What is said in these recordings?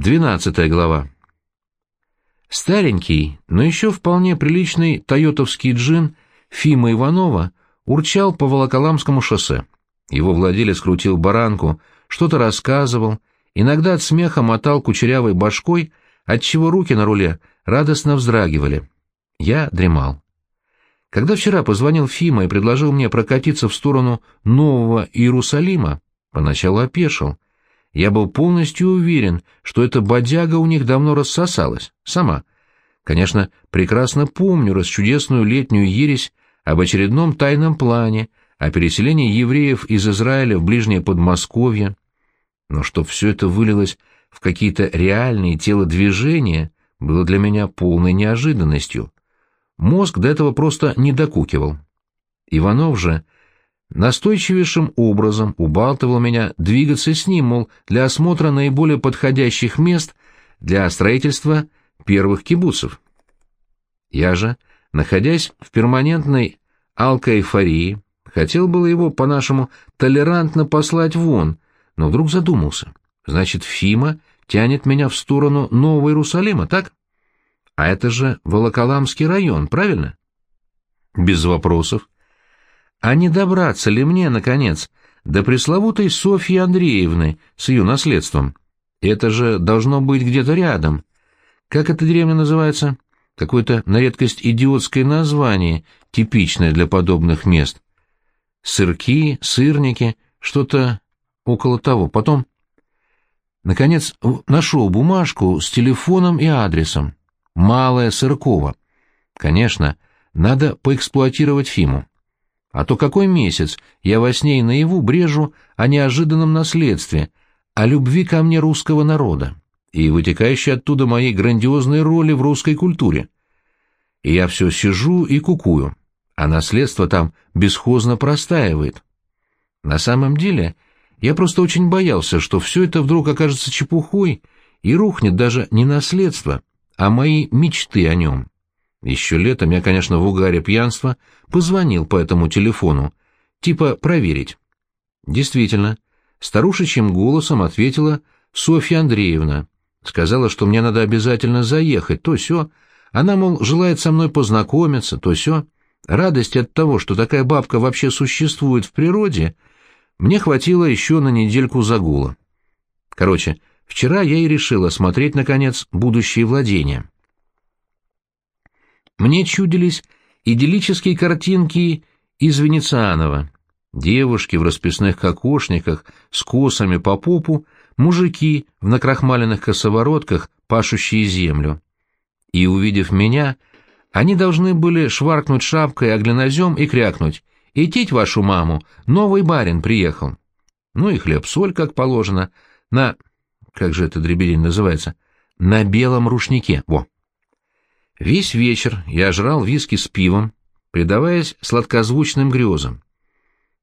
Двенадцатая глава. Старенький, но еще вполне приличный тойотовский джин Фима Иванова урчал по Волоколамскому шоссе. Его владелец крутил баранку, что-то рассказывал, иногда от смеха мотал кучерявой башкой, отчего руки на руле радостно вздрагивали. Я дремал. Когда вчера позвонил Фима и предложил мне прокатиться в сторону Нового Иерусалима, поначалу опешил. Я был полностью уверен, что эта бодяга у них давно рассосалась, сама. Конечно, прекрасно помню расчудесную летнюю ересь об очередном тайном плане, о переселении евреев из Израиля в ближнее Подмосковье. Но чтоб все это вылилось в какие-то реальные телодвижения, было для меня полной неожиданностью. Мозг до этого просто не докукивал. Иванов же настойчивейшим образом убалтывал меня двигаться с ним, мол, для осмотра наиболее подходящих мест для строительства первых кибуцев. Я же, находясь в перманентной алкоэйфории, хотел было его, по-нашему, толерантно послать вон, но вдруг задумался. Значит, Фима тянет меня в сторону Нового Иерусалима, так? А это же Волоколамский район, правильно? Без вопросов. А не добраться ли мне, наконец, до пресловутой Софьи Андреевны с ее наследством? Это же должно быть где-то рядом. Как эта деревня называется? Какое-то на редкость идиотское название, типичное для подобных мест. Сырки, сырники, что-то около того. Потом, наконец, нашел бумажку с телефоном и адресом. Малая Сыркова. Конечно, надо поэксплуатировать Фиму. А то какой месяц я во сне и наяву брежу о неожиданном наследстве, о любви ко мне русского народа и вытекающей оттуда моей грандиозной роли в русской культуре. И я все сижу и кукую, а наследство там бесхозно простаивает. На самом деле, я просто очень боялся, что все это вдруг окажется чепухой и рухнет даже не наследство, а мои мечты о нем. Еще летом я, конечно, в угаре пьянства позвонил по этому телефону, типа проверить. Действительно, старушечьим голосом ответила Софья Андреевна. Сказала, что мне надо обязательно заехать, то все. Она, мол, желает со мной познакомиться, то все. Радость от того, что такая бабка вообще существует в природе, мне хватило еще на недельку загула. Короче, Вчера я и решил осмотреть, наконец, будущие владения. Мне чудились идиллические картинки из Венецианова. Девушки в расписных кокошниках с косами по попу, мужики в накрахмаленных косоворотках, пашущие землю. И, увидев меня, они должны были шваркнуть шапкой оглянозем и крякнуть «Идтить вашу маму, новый барин приехал». Ну и хлеб-соль, как положено, на как же это дребедень называется, на белом рушнике, во. Весь вечер я жрал виски с пивом, предаваясь сладкозвучным грезам.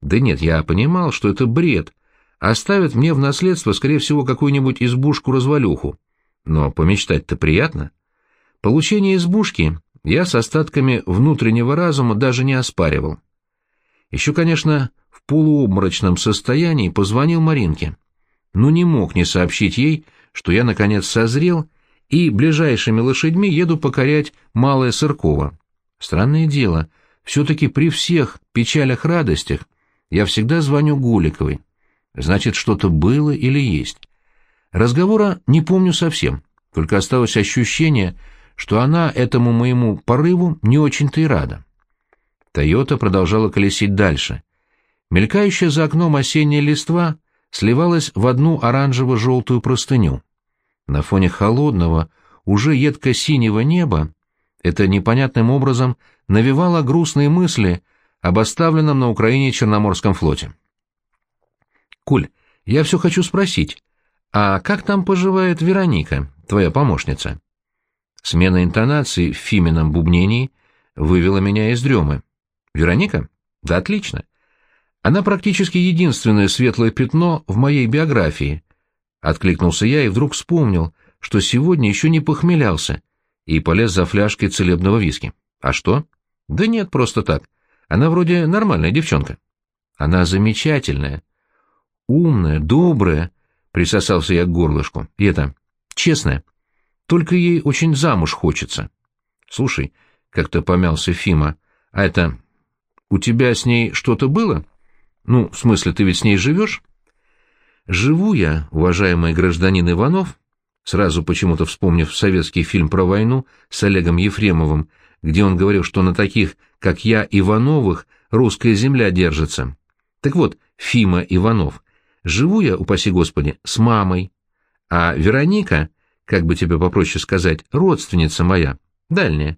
Да нет, я понимал, что это бред, оставят мне в наследство, скорее всего, какую-нибудь избушку-развалюху. Но помечтать-то приятно. Получение избушки я с остатками внутреннего разума даже не оспаривал. Еще, конечно, в полуобморочном состоянии позвонил Маринке но не мог не сообщить ей, что я, наконец, созрел и ближайшими лошадьми еду покорять Малое Сырково. Странное дело, все-таки при всех печалях-радостях я всегда звоню Гуликовой. Значит, что-то было или есть. Разговора не помню совсем, только осталось ощущение, что она этому моему порыву не очень-то и рада. Тойота продолжала колесить дальше. Мелькающая за окном осенняя листва сливалась в одну оранжево-желтую простыню. На фоне холодного, уже едко-синего неба это непонятным образом навевало грустные мысли об оставленном на Украине Черноморском флоте. «Куль, я все хочу спросить, а как там поживает Вероника, твоя помощница?» Смена интонации в Фимином бубнении вывела меня из дремы. «Вероника? Да отлично. Она практически единственное светлое пятно в моей биографии. Откликнулся я и вдруг вспомнил, что сегодня еще не похмелялся, и полез за фляжкой целебного виски. А что? Да нет, просто так. Она вроде нормальная девчонка. Она замечательная. Умная, добрая, присосался я к горлышку. И это, честная. Только ей очень замуж хочется. Слушай, как-то помялся Фима, а это... У тебя с ней что-то было? Ну, в смысле, ты ведь с ней живешь? Живу я, уважаемый гражданин Иванов, сразу почему-то вспомнив советский фильм про войну с Олегом Ефремовым, где он говорил, что на таких, как я, Ивановых, русская земля держится. Так вот, Фима Иванов, живу я, упаси Господи, с мамой, а Вероника, как бы тебе попроще сказать, родственница моя, дальняя.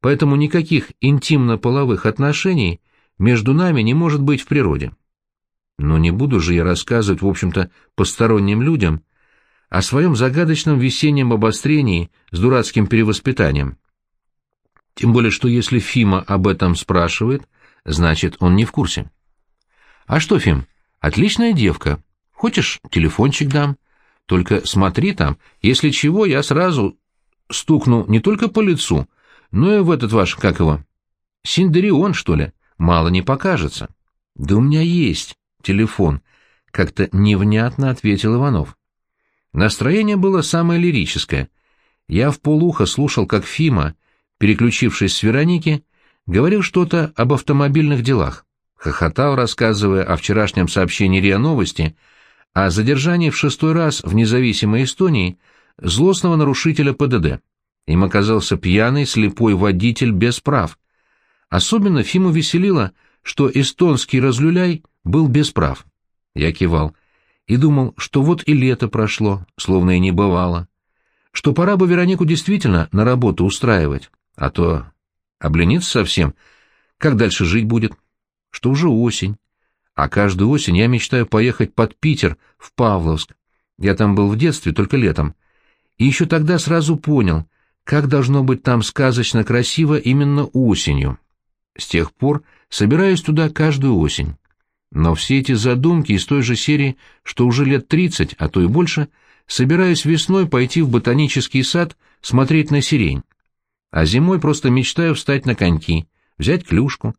Поэтому никаких интимно-половых отношений между нами не может быть в природе. Но не буду же я рассказывать, в общем-то, посторонним людям о своем загадочном весеннем обострении с дурацким перевоспитанием. Тем более, что если Фима об этом спрашивает, значит, он не в курсе. «А что, Фим, отличная девка. Хочешь, телефончик дам? Только смотри там, если чего, я сразу стукну не только по лицу, но и в этот ваш, как его, Синдерион, что ли, мало не покажется». «Да у меня есть телефон», — как-то невнятно ответил Иванов. Настроение было самое лирическое. Я в полухо слушал, как Фима, переключившись с Вероники, говорил что-то об автомобильных делах, хохотал, рассказывая о вчерашнем сообщении РИА Новости о задержании в шестой раз в независимой Эстонии злостного нарушителя ПДД. Им оказался пьяный, слепой водитель без прав. Особенно Фиму веселило, что эстонский разлюляй был без прав. Я кивал и думал, что вот и лето прошло, словно и не бывало, что пора бы Веронику действительно на работу устраивать, а то облениться совсем, как дальше жить будет, что уже осень, а каждую осень я мечтаю поехать под Питер, в Павловск, я там был в детстве, только летом, и еще тогда сразу понял, как должно быть там сказочно красиво именно осенью. С тех пор собираюсь туда каждую осень. Но все эти задумки из той же серии, что уже лет тридцать, а то и больше, собираюсь весной пойти в ботанический сад смотреть на сирень. А зимой просто мечтаю встать на коньки, взять клюшку.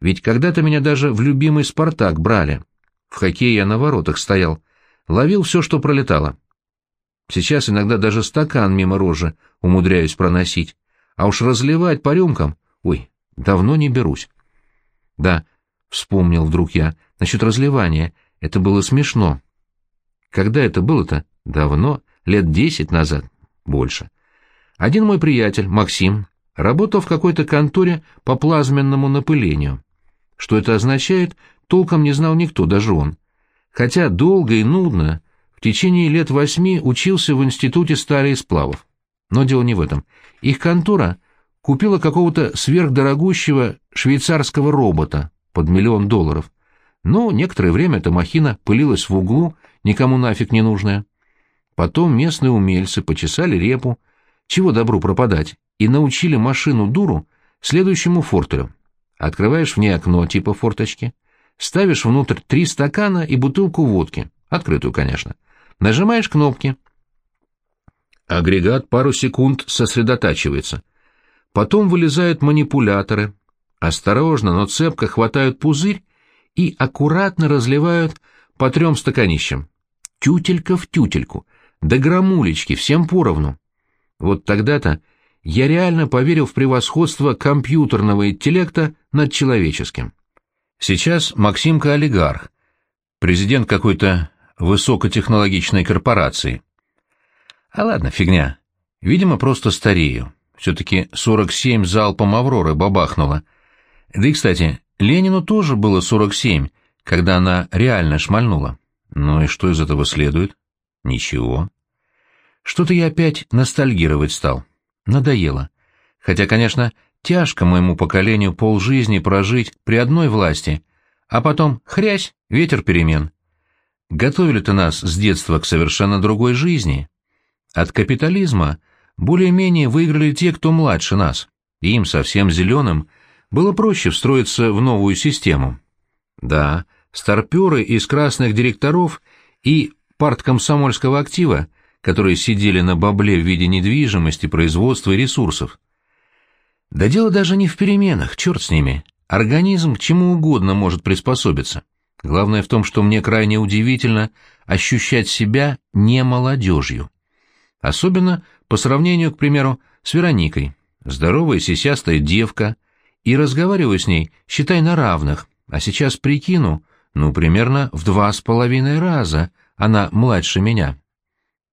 Ведь когда-то меня даже в любимый «Спартак» брали. В хоккее я на воротах стоял, ловил все, что пролетало. Сейчас иногда даже стакан мимо рожи умудряюсь проносить. А уж разливать по рюмкам, ой, давно не берусь. Да, вспомнил вдруг я, насчет разливания, это было смешно. Когда это было-то? Давно, лет десять назад, больше. Один мой приятель, Максим, работал в какой-то конторе по плазменному напылению. Что это означает, толком не знал никто, даже он. Хотя долго и нудно в течение лет восьми учился в Институте стали и сплавов. Но дело не в этом. Их контора купила какого-то сверхдорогущего швейцарского робота под миллион долларов. Но некоторое время эта махина пылилась в углу, никому нафиг не нужная. Потом местные умельцы почесали репу, чего добру пропадать, и научили машину дуру следующему фортелю. Открываешь в ней окно типа форточки, ставишь внутрь три стакана и бутылку водки, открытую, конечно — Нажимаешь кнопки. Агрегат пару секунд сосредотачивается. Потом вылезают манипуляторы. Осторожно, но цепко хватают пузырь и аккуратно разливают по трем стаканищам. Тютелька в тютельку, да грамулечки, всем поровну. Вот тогда-то я реально поверил в превосходство компьютерного интеллекта над человеческим. Сейчас Максимка олигарх, президент какой-то высокотехнологичной корпорации. А ладно, фигня. Видимо, просто старею. Все-таки 47 залпом «Авроры» бабахнуло. Да и, кстати, Ленину тоже было 47, когда она реально шмальнула. Ну и что из этого следует? Ничего. Что-то я опять ностальгировать стал. Надоело. Хотя, конечно, тяжко моему поколению полжизни прожить при одной власти, а потом хрясь, ветер перемен. Готовили-то нас с детства к совершенно другой жизни. От капитализма более-менее выиграли те, кто младше нас. Им, совсем зеленым, было проще встроиться в новую систему. Да, старперы из красных директоров и парткомсомольского актива, которые сидели на бабле в виде недвижимости, производства и ресурсов. Да дело даже не в переменах, черт с ними. Организм к чему угодно может приспособиться. Главное в том, что мне крайне удивительно ощущать себя не молодежью. Особенно по сравнению, к примеру, с Вероникой. Здоровая сисястая девка, и разговариваю с ней, считай, на равных, а сейчас прикину, ну, примерно в два с половиной раза она младше меня.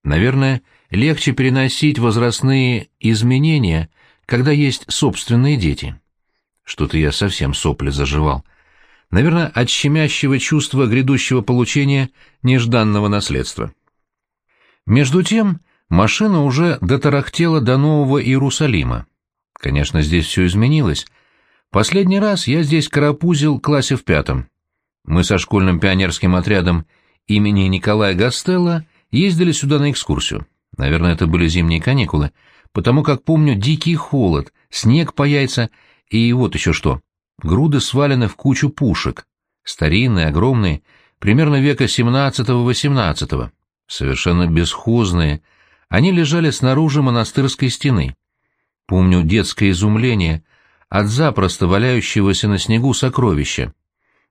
Наверное, легче переносить возрастные изменения, когда есть собственные дети. Что-то я совсем сопли заживал. Наверное, от щемящего чувства грядущего получения нежданного наследства. Между тем, машина уже дотарахтела до Нового Иерусалима. Конечно, здесь все изменилось. Последний раз я здесь карапузил классе в пятом. Мы со школьным пионерским отрядом имени Николая Гастелла ездили сюда на экскурсию. Наверное, это были зимние каникулы, потому как помню дикий холод, снег по яйца и вот еще что. Груды свалены в кучу пушек. Старинные, огромные, примерно века 17-18. Совершенно бесхозные. Они лежали снаружи монастырской стены. Помню детское изумление от запросто валяющегося на снегу сокровища.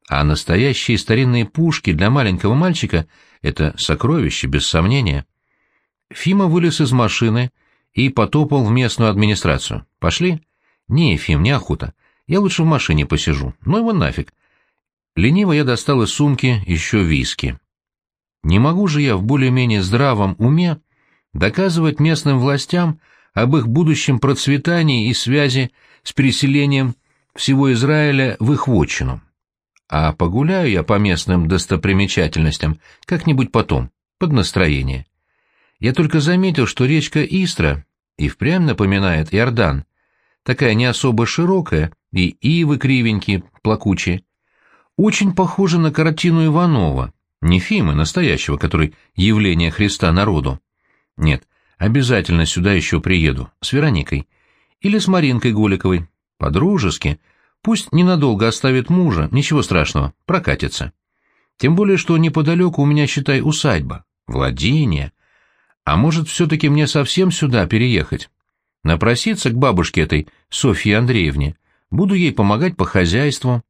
А настоящие старинные пушки для маленького мальчика — это сокровище, без сомнения. Фима вылез из машины и потопал в местную администрацию. «Пошли?» «Не, Фим, неохота. Я лучше в машине посижу. Ну его нафиг». Лениво я достал из сумки еще виски. Не могу же я в более-менее здравом уме доказывать местным властям об их будущем процветании и связи с переселением всего Израиля в их вотчину. А погуляю я по местным достопримечательностям как-нибудь потом, под настроение. Я только заметил, что речка Истра и впрямь напоминает Иордан, такая не особо широкая, и ивы кривенькие, плакучие. Очень похожа на картину Иванова, не Фимы, настоящего, который явление Христа народу. Нет, обязательно сюда еще приеду, с Вероникой. Или с Маринкой Голиковой. По-дружески. Пусть ненадолго оставит мужа, ничего страшного, прокатится. Тем более, что неподалеку у меня, считай, усадьба, владение. А может, все-таки мне совсем сюда переехать? Напроситься к бабушке этой, Софье Андреевне. Буду ей помогать по хозяйству.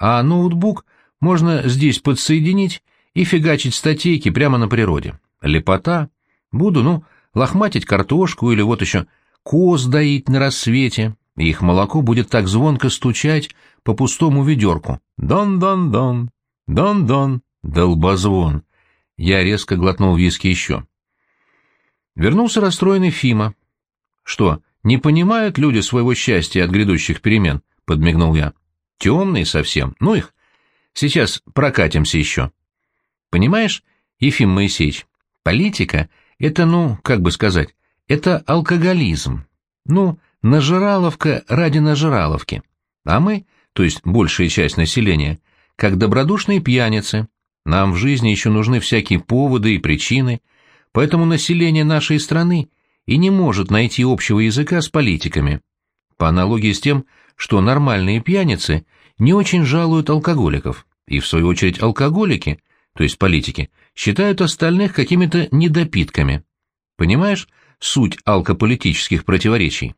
А ноутбук можно здесь подсоединить и фигачить статейки прямо на природе. Лепота. Буду, ну, лохматить картошку или вот еще коз доить на рассвете, и их молоко будет так звонко стучать по пустому ведерку. Дон-дон-дон, дон-дон, долбозвон. Я резко глотнул виски еще. Вернулся расстроенный Фима. «Что, не понимают люди своего счастья от грядущих перемен?» — подмигнул я. «Темные совсем. Ну их. Сейчас прокатимся еще». «Понимаешь, Ефим Моисеевич, политика — это, ну, как бы сказать, это алкоголизм. Ну, нажираловка ради нажираловки. А мы, то есть большая часть населения, как добродушные пьяницы. Нам в жизни еще нужны всякие поводы и причины, поэтому население нашей страны и не может найти общего языка с политиками. По аналогии с тем, что нормальные пьяницы не очень жалуют алкоголиков, и в свою очередь алкоголики, то есть политики, считают остальных какими-то недопитками. Понимаешь, суть алкополитических противоречий.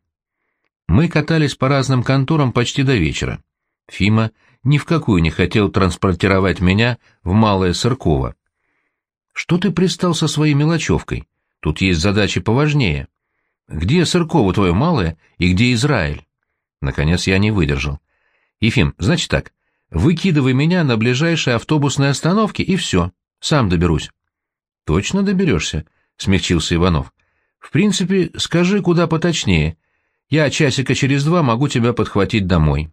Мы катались по разным конторам почти до вечера. Фима ни в какую не хотел транспортировать меня в Малое Сырково. «Что ты пристал со своей мелочевкой? Тут есть задачи поважнее. Где Сырково твое малое и где Израиль?» Наконец я не выдержал. «Ефим, значит так, выкидывай меня на ближайшей автобусной остановке и все, сам доберусь». «Точно доберешься?» — смягчился Иванов. В принципе, скажи куда поточнее. Я часика через два могу тебя подхватить домой.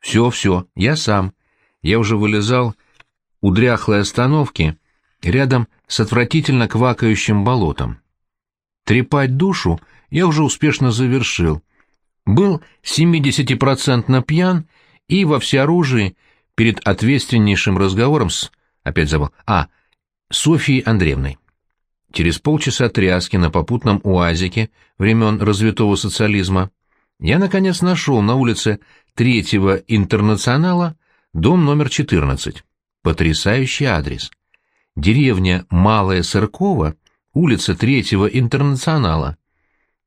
Все, все, я сам. Я уже вылезал у дряхлой остановки рядом с отвратительно квакающим болотом. Трепать душу я уже успешно завершил. Был 70% пьян и во всеоружии перед ответственнейшим разговором с... Опять забыл. А, Софией Андреевной. Через полчаса тряски на попутном уазике времен развитого социализма я, наконец, нашел на улице Третьего Интернационала дом номер 14. Потрясающий адрес. Деревня Малая Сыркова, улица Третьего Интернационала.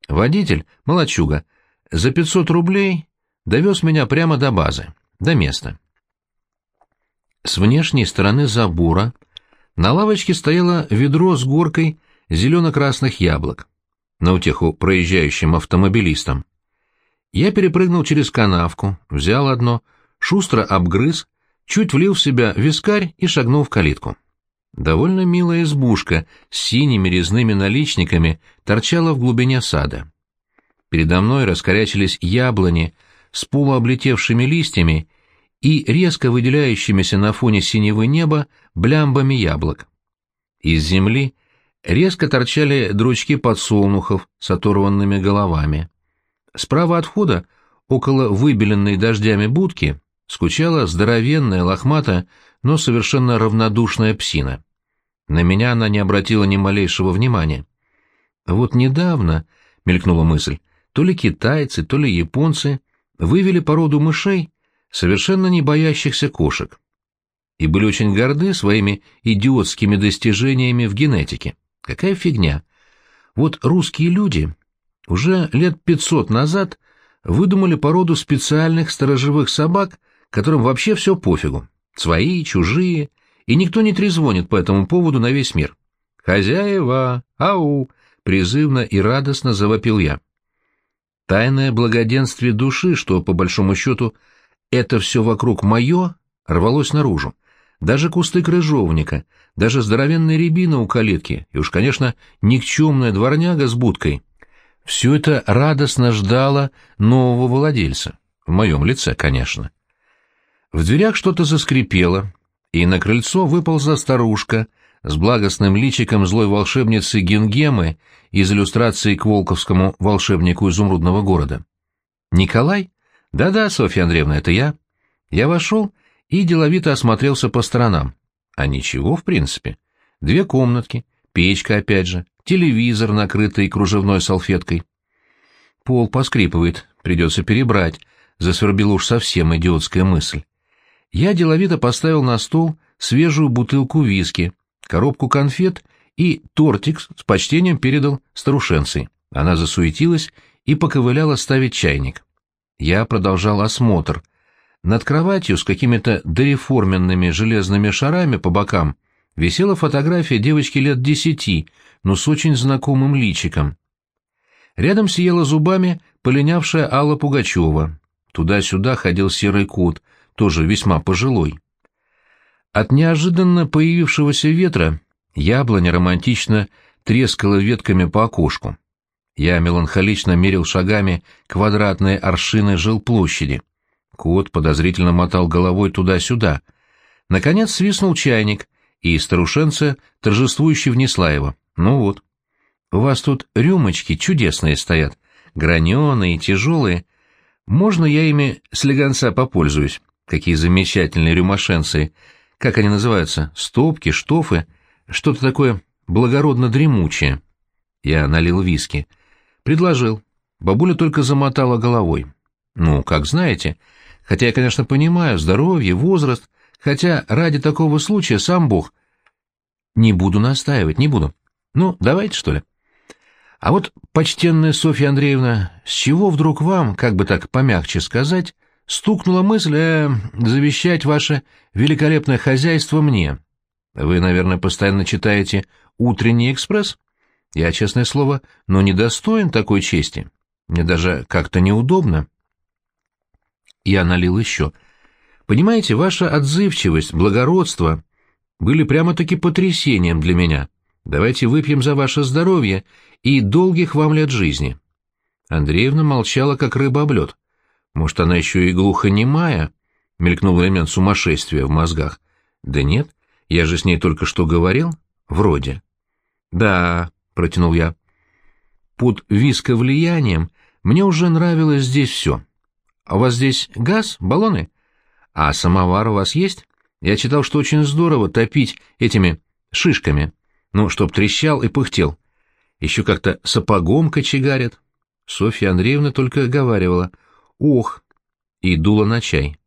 Водитель, молочуга, за 500 рублей довез меня прямо до базы, до места. С внешней стороны забора на лавочке стояло ведро с горкой зелено-красных яблок, на утеху проезжающим автомобилистам. Я перепрыгнул через канавку, взял одно, шустро обгрыз, чуть влил в себя вискарь и шагнул в калитку. Довольно милая избушка с синими резными наличниками торчала в глубине сада. Передо мной раскорячились яблони с полуоблетевшими листьями и резко выделяющимися на фоне синего неба блямбами яблок. Из земли резко торчали дручки подсолнухов с оторванными головами. Справа от входа, около выбеленной дождями будки, скучала здоровенная, лохматая, но совершенно равнодушная псина. На меня она не обратила ни малейшего внимания. Вот недавно, — мелькнула мысль, — то ли китайцы, то ли японцы вывели породу мышей, совершенно не боящихся кошек, и были очень горды своими идиотскими достижениями в генетике. Какая фигня! Вот русские люди уже лет пятьсот назад выдумали породу специальных сторожевых собак, которым вообще все пофигу. Свои, чужие, и никто не трезвонит по этому поводу на весь мир. «Хозяева! Ау!» — призывно и радостно завопил я. Тайное благоденствие души, что, по большому счету, это все вокруг мое, рвалось наружу. Даже кусты крыжовника, даже здоровенная рябина у калитки, и уж, конечно, никчемная дворняга с будкой. Все это радостно ждало нового владельца. В моем лице, конечно. В дверях что-то заскрипело, и на крыльцо выползла старушка с благостным личиком злой волшебницы Генгемы из иллюстрации к волковскому волшебнику изумрудного города. «Николай?» «Да-да, Софья Андреевна, это я». Я вошел и деловито осмотрелся по сторонам. А ничего, в принципе. Две комнатки, печка опять же, телевизор, накрытый кружевной салфеткой. Пол поскрипывает, придется перебрать, засвербила уж совсем идиотская мысль. Я деловито поставил на стол свежую бутылку виски, коробку конфет и тортик с почтением передал старушенцей. Она засуетилась и поковыляла ставить чайник. Я продолжал осмотр. Над кроватью с какими-то дореформенными железными шарами по бокам висела фотография девочки лет десяти, но с очень знакомым личиком. Рядом сияла зубами полинявшая Алла Пугачева. Туда-сюда ходил серый кот, тоже весьма пожилой. От неожиданно появившегося ветра яблоня романтично трескала ветками по окошку. Я меланхолично мерил шагами квадратные аршины жилплощади. Кот подозрительно мотал головой туда-сюда. Наконец свистнул чайник, и старушенца торжествующе внесла его. Ну вот. У вас тут рюмочки чудесные стоят, граненые, тяжелые. Можно я ими с легонца попользуюсь? Какие замечательные рюмошенцы. Как они называются? Стопки, штофы? Что-то такое благородно-дремучее. Я налил виски. Предложил. Бабуля только замотала головой. Ну, как знаете. Хотя я, конечно, понимаю, здоровье, возраст, хотя ради такого случая сам Бог. Не буду настаивать, не буду. Ну, давайте, что ли. А вот, почтенная Софья Андреевна, с чего вдруг вам, как бы так помягче сказать, стукнула мысль э, завещать ваше великолепное хозяйство мне? Вы, наверное, постоянно читаете «Утренний экспресс»? Я, честное слово, но недостоин такой чести. Мне даже как-то неудобно. Я налил еще. Понимаете, ваша отзывчивость, благородство были прямо-таки потрясением для меня. Давайте выпьем за ваше здоровье и долгих вам лет жизни. Андреевна молчала, как рыба об лед. Может, она еще и глухонемая? Мелькнул элемент сумасшествия в мозгах. Да нет, я же с ней только что говорил. Вроде. Да, протянул я. Под висковлиянием мне уже нравилось здесь все. А у вас здесь газ, баллоны? А самовар у вас есть? Я читал, что очень здорово топить этими шишками. Ну, чтоб трещал и пыхтел. Еще как-то сапогом кочегарят. Софья Андреевна только говаривала «Ох!» и дула на чай.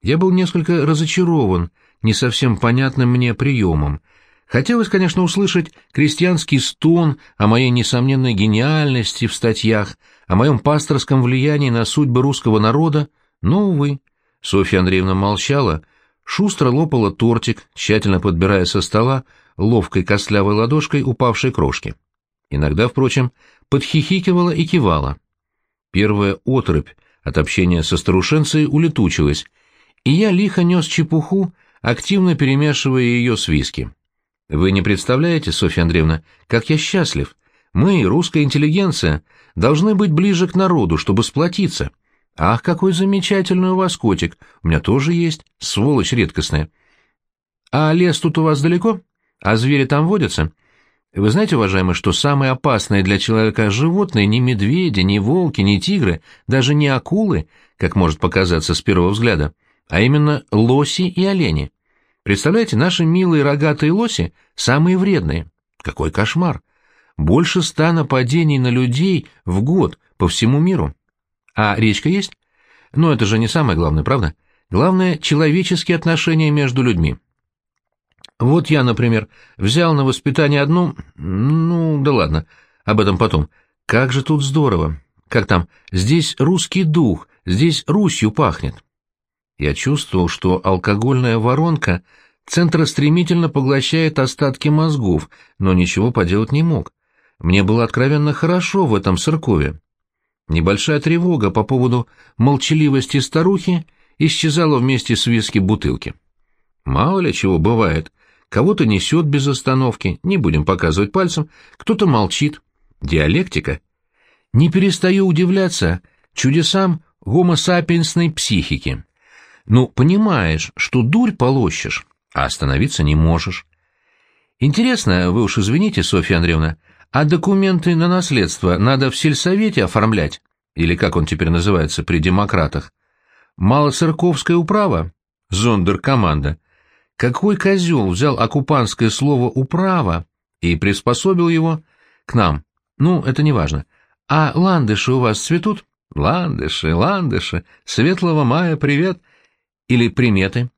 Я был несколько разочарован не совсем понятным мне приемом — Хотелось, конечно, услышать крестьянский стон о моей несомненной гениальности в статьях, о моем пасторском влиянии на судьбы русского народа, но, увы. Софья Андреевна молчала, шустро лопала тортик, тщательно подбирая со стола ловкой костлявой ладошкой упавшей крошки. Иногда, впрочем, подхихикивала и кивала. Первая отрыбь от общения со старушенцей улетучилась, и я лихо нес чепуху, активно перемешивая ее с виски. Вы не представляете, Софья Андреевна, как я счастлив. Мы, русская интеллигенция, должны быть ближе к народу, чтобы сплотиться. Ах, какой замечательный у вас котик. У меня тоже есть. Сволочь редкостная. А лес тут у вас далеко? А звери там водятся? Вы знаете, уважаемый, что самые опасные для человека животные не медведи, не волки, не тигры, даже не акулы, как может показаться с первого взгляда, а именно лоси и олени. Представляете, наши милые рогатые лоси самые вредные. Какой кошмар! Больше ста нападений на людей в год по всему миру. А речка есть? Но это же не самое главное, правда? Главное — человеческие отношения между людьми. Вот я, например, взял на воспитание одну... Ну, да ладно, об этом потом. Как же тут здорово. Как там? Здесь русский дух, здесь Русью пахнет. Я чувствовал, что алкогольная воронка центра стремительно поглощает остатки мозгов, но ничего поделать не мог. Мне было откровенно хорошо в этом церкове. Небольшая тревога по поводу молчаливости старухи исчезала вместе с виски бутылки. Мало ли чего бывает. Кого-то несет без остановки, не будем показывать пальцем, кто-то молчит. Диалектика. Не перестаю удивляться чудесам гомосапиенсной психики. Ну, понимаешь, что дурь полощешь, а остановиться не можешь. Интересно, вы уж извините, Софья Андреевна, а документы на наследство надо в сельсовете оформлять? Или как он теперь называется при демократах? Малоцерковская управа? Зондеркоманда. Какой козел взял оккупантское слово «управа» и приспособил его к нам? Ну, это не важно. А ландыши у вас цветут? Ландыши, ландыши, светлого мая привет — или приметы?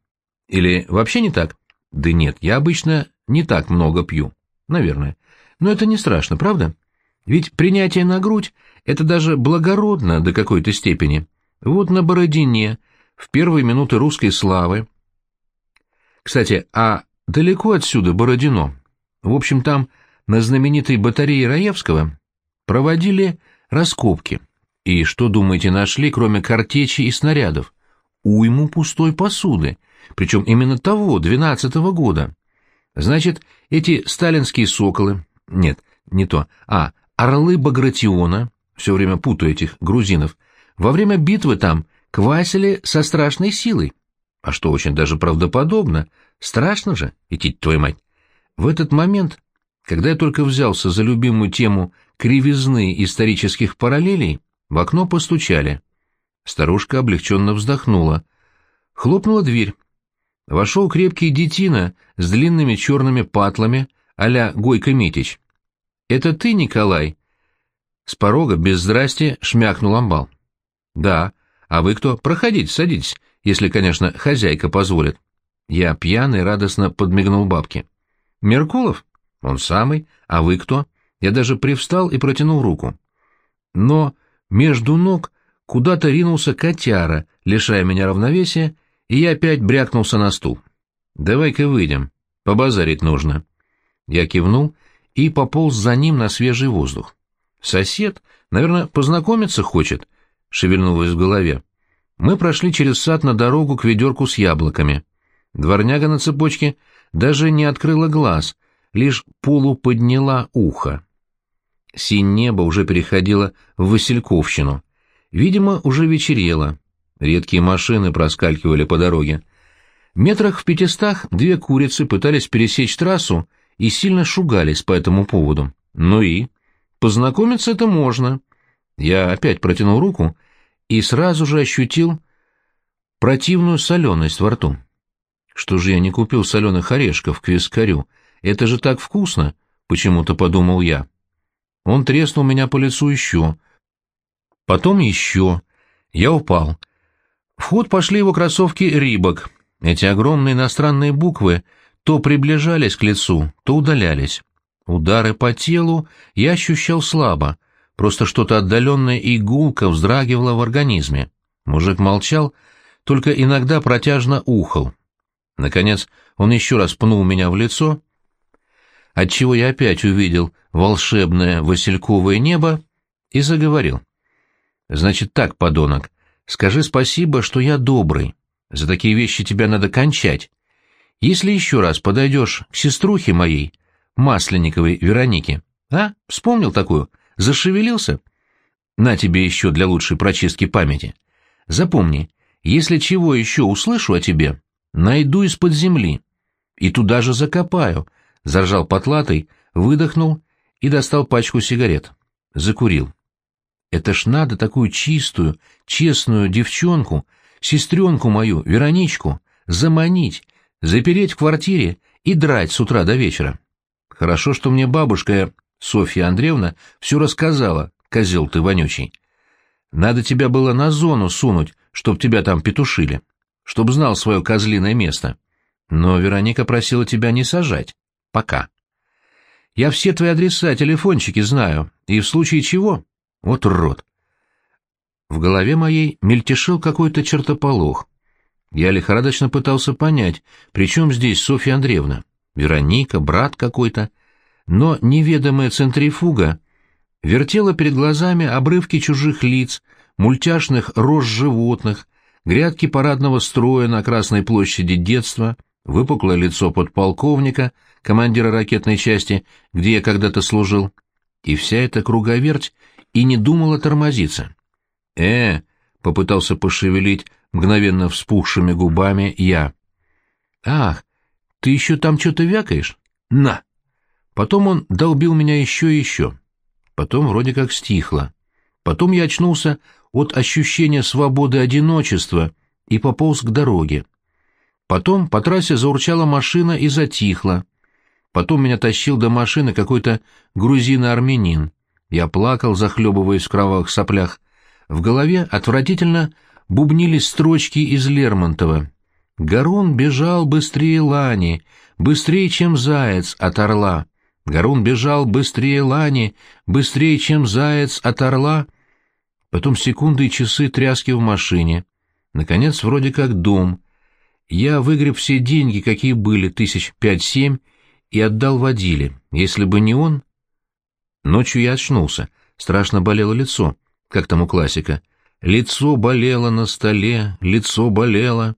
Или вообще не так? Да нет, я обычно не так много пью. Наверное. Но это не страшно, правда? Ведь принятие на грудь — это даже благородно до какой-то степени. Вот на Бородине, в первые минуты русской славы. Кстати, а далеко отсюда Бородино? В общем, там, на знаменитой батарее Раевского, проводили раскопки. И что, думаете, нашли, кроме картечи и снарядов? Уйму пустой посуды, причем именно того, двенадцатого года. Значит, эти сталинские соколы, нет, не то, а орлы Багратиона, все время путаю этих грузинов, во время битвы там квасили со страшной силой. А что очень даже правдоподобно, страшно же, идти твою мать. В этот момент, когда я только взялся за любимую тему кривизны исторических параллелей, в окно постучали. Старушка облегченно вздохнула. Хлопнула дверь. Вошел крепкий детина с длинными черными патлами а-ля Гойко Митич. «Это ты, Николай?» С порога, без здрасти, шмякнул амбал. «Да. А вы кто? Проходите, садитесь, если, конечно, хозяйка позволит». Я пьяный радостно подмигнул бабке. «Меркулов? Он самый. А вы кто?» Я даже привстал и протянул руку. Но между ног Куда-то ринулся котяра, лишая меня равновесия, и я опять брякнулся на стул. «Давай-ка выйдем. Побазарить нужно». Я кивнул и пополз за ним на свежий воздух. «Сосед, наверное, познакомиться хочет», — шевельнулось в голове. Мы прошли через сад на дорогу к ведерку с яблоками. Дворняга на цепочке даже не открыла глаз, лишь полуподняла ухо. Синь небо уже переходило в Васильковщину. Видимо, уже вечерело. Редкие машины проскакивали по дороге. Метрах в пятистах две курицы пытались пересечь трассу и сильно шугались по этому поводу. Ну и? Познакомиться это можно. Я опять протянул руку и сразу же ощутил противную соленость во рту. Что же я не купил соленых орешков к вискарю? Это же так вкусно, почему-то подумал я. Он треснул меня по лицу еще, Потом еще. Я упал. В ход пошли его кроссовки «Рибок». Эти огромные иностранные буквы то приближались к лицу, то удалялись. Удары по телу я ощущал слабо, просто что-то отдаленное и вздрагивало в организме. Мужик молчал, только иногда протяжно ухал. Наконец он еще раз пнул меня в лицо, отчего я опять увидел волшебное васильковое небо и заговорил. «Значит так, подонок, скажи спасибо, что я добрый. За такие вещи тебя надо кончать. Если еще раз подойдешь к сеструхе моей, Масленниковой Веронике, а, вспомнил такую, зашевелился? На тебе еще для лучшей прочистки памяти. Запомни, если чего еще услышу о тебе, найду из-под земли и туда же закопаю, — заржал потлатый, выдохнул и достал пачку сигарет. Закурил. Это ж надо такую чистую, честную девчонку, сестренку мою, Вероничку, заманить, запереть в квартире и драть с утра до вечера. Хорошо, что мне бабушка Софья Андреевна все рассказала, козел ты вонючий. Надо тебя было на зону сунуть, чтоб тебя там петушили, чтоб знал свое козлиное место. Но Вероника просила тебя не сажать. Пока. Я все твои адреса, телефончики знаю, и в случае чего... Вот рот. В голове моей мельтешил какой-то чертополох. Я лихорадочно пытался понять, при чем здесь Софья Андреевна, Вероника, брат какой-то. Но неведомая центрифуга вертела перед глазами обрывки чужих лиц, мультяшных рож животных, грядки парадного строя на Красной площади детства, выпуклое лицо подполковника, командира ракетной части, где я когда-то служил, и вся эта круговерть и не думала тормозиться. «Э!» — попытался пошевелить мгновенно вспухшими губами я. «Ах, ты еще там что-то вякаешь? На!» Потом он долбил меня еще и еще. Потом вроде как стихло. Потом я очнулся от ощущения свободы одиночества и пополз к дороге. Потом по трассе заурчала машина и затихла. Потом меня тащил до машины какой-то грузин-армянин. Я плакал, захлебываясь в кровавых соплях. В голове отвратительно бубнились строчки из Лермонтова. «Гарун бежал быстрее лани, быстрее, чем заяц от орла. Гарун бежал быстрее лани, быстрее, чем заяц от орла». Потом секунды и часы тряски в машине. Наконец, вроде как дом — я выгреб все деньги, какие были, тысяч пять-семь, и отдал водиле. Если бы не он... Ночью я очнулся. Страшно болело лицо, как там у классика. Лицо болело на столе, лицо болело.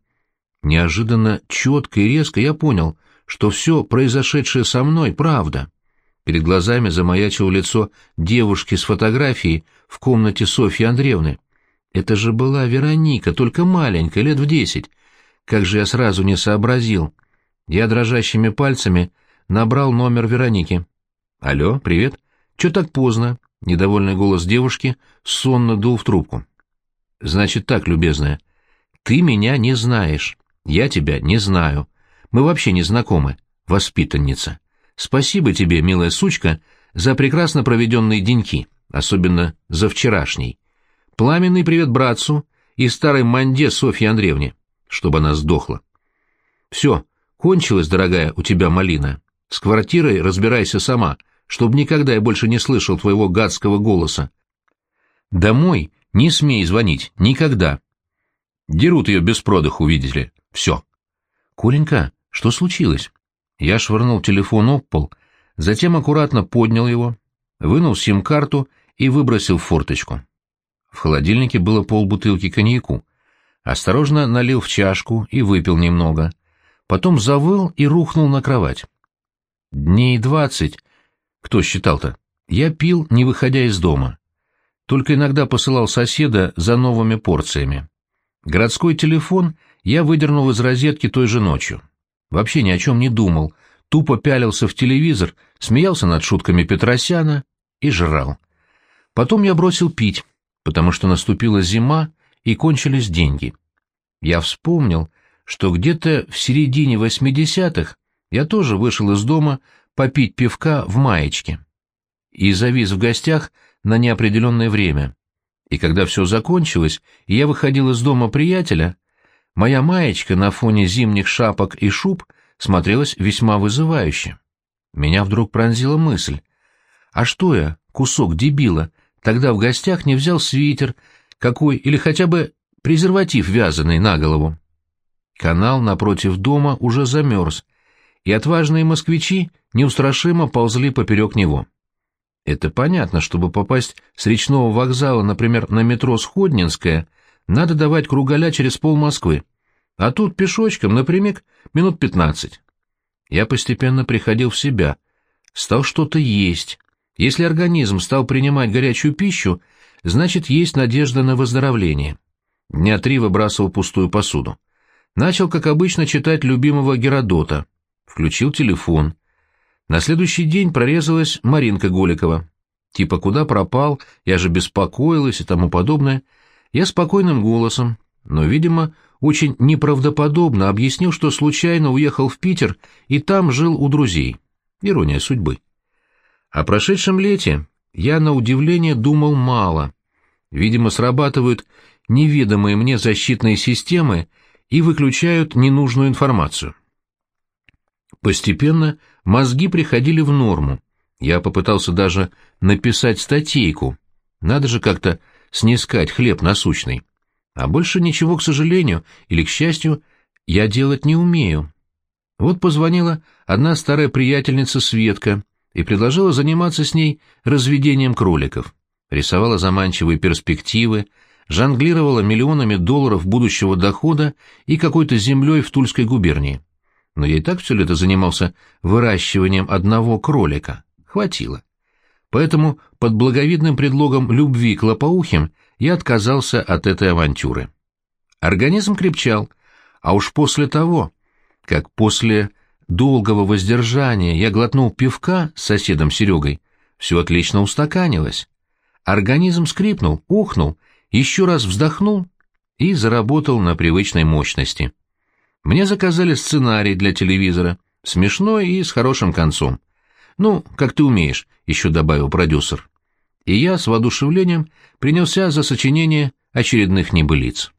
Неожиданно, четко и резко я понял, что все произошедшее со мной — правда. Перед глазами замаячило лицо девушки с фотографией в комнате Софьи Андреевны. Это же была Вероника, только маленькая, лет в десять. Как же я сразу не сообразил. Я дрожащими пальцами набрал номер Вероники. «Алло, привет. Чё так поздно?» Недовольный голос девушки сонно дул в трубку. «Значит так, любезная, ты меня не знаешь. Я тебя не знаю. Мы вообще не знакомы. Воспитанница. Спасибо тебе, милая сучка, за прекрасно проведенные деньки, особенно за вчерашний. Пламенный привет братцу и старой манде Софье Андреевне чтобы она сдохла. Все, кончилась, дорогая, у тебя малина. С квартирой разбирайся сама, чтобы никогда я больше не слышал твоего гадского голоса. Домой не смей звонить, никогда. Дерут ее без продыху, видите ли. Все. Коленька, что случилось? Я швырнул телефон об пол, затем аккуратно поднял его, вынул сим-карту и выбросил в форточку. В холодильнике было полбутылки коньяку осторожно налил в чашку и выпил немного. Потом завыл и рухнул на кровать. Дней двадцать, кто считал-то, я пил, не выходя из дома. Только иногда посылал соседа за новыми порциями. Городской телефон я выдернул из розетки той же ночью. Вообще ни о чем не думал, тупо пялился в телевизор, смеялся над шутками Петросяна и жрал. Потом я бросил пить, потому что наступила зима, и кончились деньги. Я вспомнил, что где-то в середине восьмидесятых я тоже вышел из дома попить пивка в маечке и завис в гостях на неопределенное время. И когда все закончилось, и я выходил из дома приятеля, моя маечка на фоне зимних шапок и шуб смотрелась весьма вызывающе. Меня вдруг пронзила мысль. А что я, кусок дебила, тогда в гостях не взял свитер, какой или хотя бы презерватив вязаный на голову. Канал напротив дома уже замерз, и отважные москвичи неустрашимо ползли поперек него. Это понятно, чтобы попасть с речного вокзала, например, на метро Сходнинское, надо давать кругаля через пол Москвы, а тут пешочком напрямик минут пятнадцать. Я постепенно приходил в себя, стал что-то есть. Если организм стал принимать горячую пищу, значит, есть надежда на выздоровление. Дня три выбрасывал пустую посуду. Начал, как обычно, читать любимого Геродота. Включил телефон. На следующий день прорезалась Маринка Голикова. Типа «Куда пропал? Я же беспокоилась» и тому подобное. Я спокойным голосом, но, видимо, очень неправдоподобно объяснил, что случайно уехал в Питер и там жил у друзей. Ирония судьбы. О прошедшем лете я, на удивление, думал мало. Видимо, срабатывают неведомые мне защитные системы и выключают ненужную информацию. Постепенно мозги приходили в норму. Я попытался даже написать статейку. Надо же как-то снискать хлеб насущный. А больше ничего, к сожалению, или к счастью, я делать не умею. Вот позвонила одна старая приятельница Светка и предложила заниматься с ней разведением кроликов. Рисовала заманчивые перспективы, жонглировала миллионами долларов будущего дохода и какой-то землей в Тульской губернии. Но я и так все лето занимался выращиванием одного кролика. Хватило. Поэтому под благовидным предлогом любви к лопоухим я отказался от этой авантюры. Организм крепчал, а уж после того, как после долгого воздержания я глотнул пивка с соседом Серегой, все отлично устаканилось. Организм скрипнул, ухнул, еще раз вздохнул и заработал на привычной мощности. Мне заказали сценарий для телевизора, смешной и с хорошим концом. «Ну, как ты умеешь», — еще добавил продюсер. И я с воодушевлением принялся за сочинение очередных небылиц.